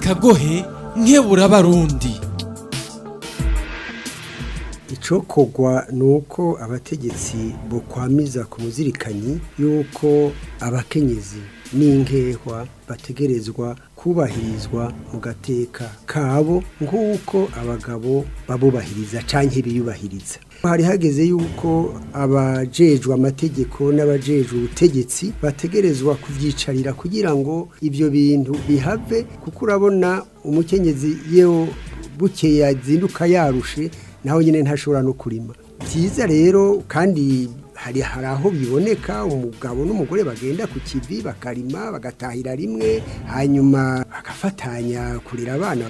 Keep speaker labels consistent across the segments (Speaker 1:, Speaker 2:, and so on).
Speaker 1: kagohe nkebura barundi
Speaker 2: icokogwa ni uko abategetsi bokwamiza ku muzirikanyi y'uko abakenyezi n'inkehwa bategerezwa kubahirizwa mu gateka kabo nk'uko abagabo babubahiriza cyangwa ibiyubahiriza hari hageze yuko abajejwe amategeko n'abajejwe ubutegetsi bategerezwa kubyicarira kugira ngo ibyo bintu bihave kuko urabona umukenyezi yewe bukeye yazinduka yarushe naho nyine ntashobora no kurima byiza rero kandi hari hari aho biboneka umugabo n'umugore bagenda ku kivi bakarima bagatahira rimwe hanyuma bagafatanya kurira abana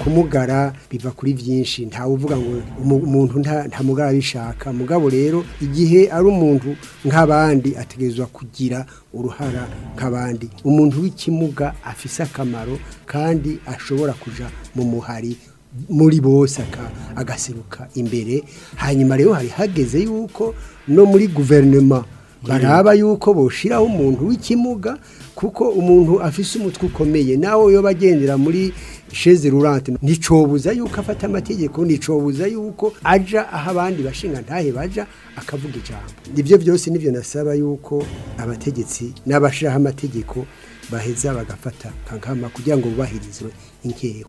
Speaker 2: kumugara biva kuri byinshi ntawe uvuga ngo umuntu nta mugara abishaka mugabo rero igihe ari umuntu nk'abandi ategerezwa kugira uruhara nk'abandi umuntu w'ikimuga afise akamaro kandi ashobora kuja mu muhari muri bose agaseruka imbere hanyuma rero hari hageze yuko no muri guverinoma baraba yuko boshiraho umuntu w'ikimuga kuko umuntu afise umutwe ukomeye nawe yo bagendera muri sheze rurante nticobuza yuko afata amategeko nicobuza yuko aja aho abandi bashinga ntahe baja akavuga ijambo ibyo byose nibyo nasaba yuko abategetsi n'abashiraho amategeko baheza bagafata kankama kugira ngo bubahirizwe
Speaker 1: inkeho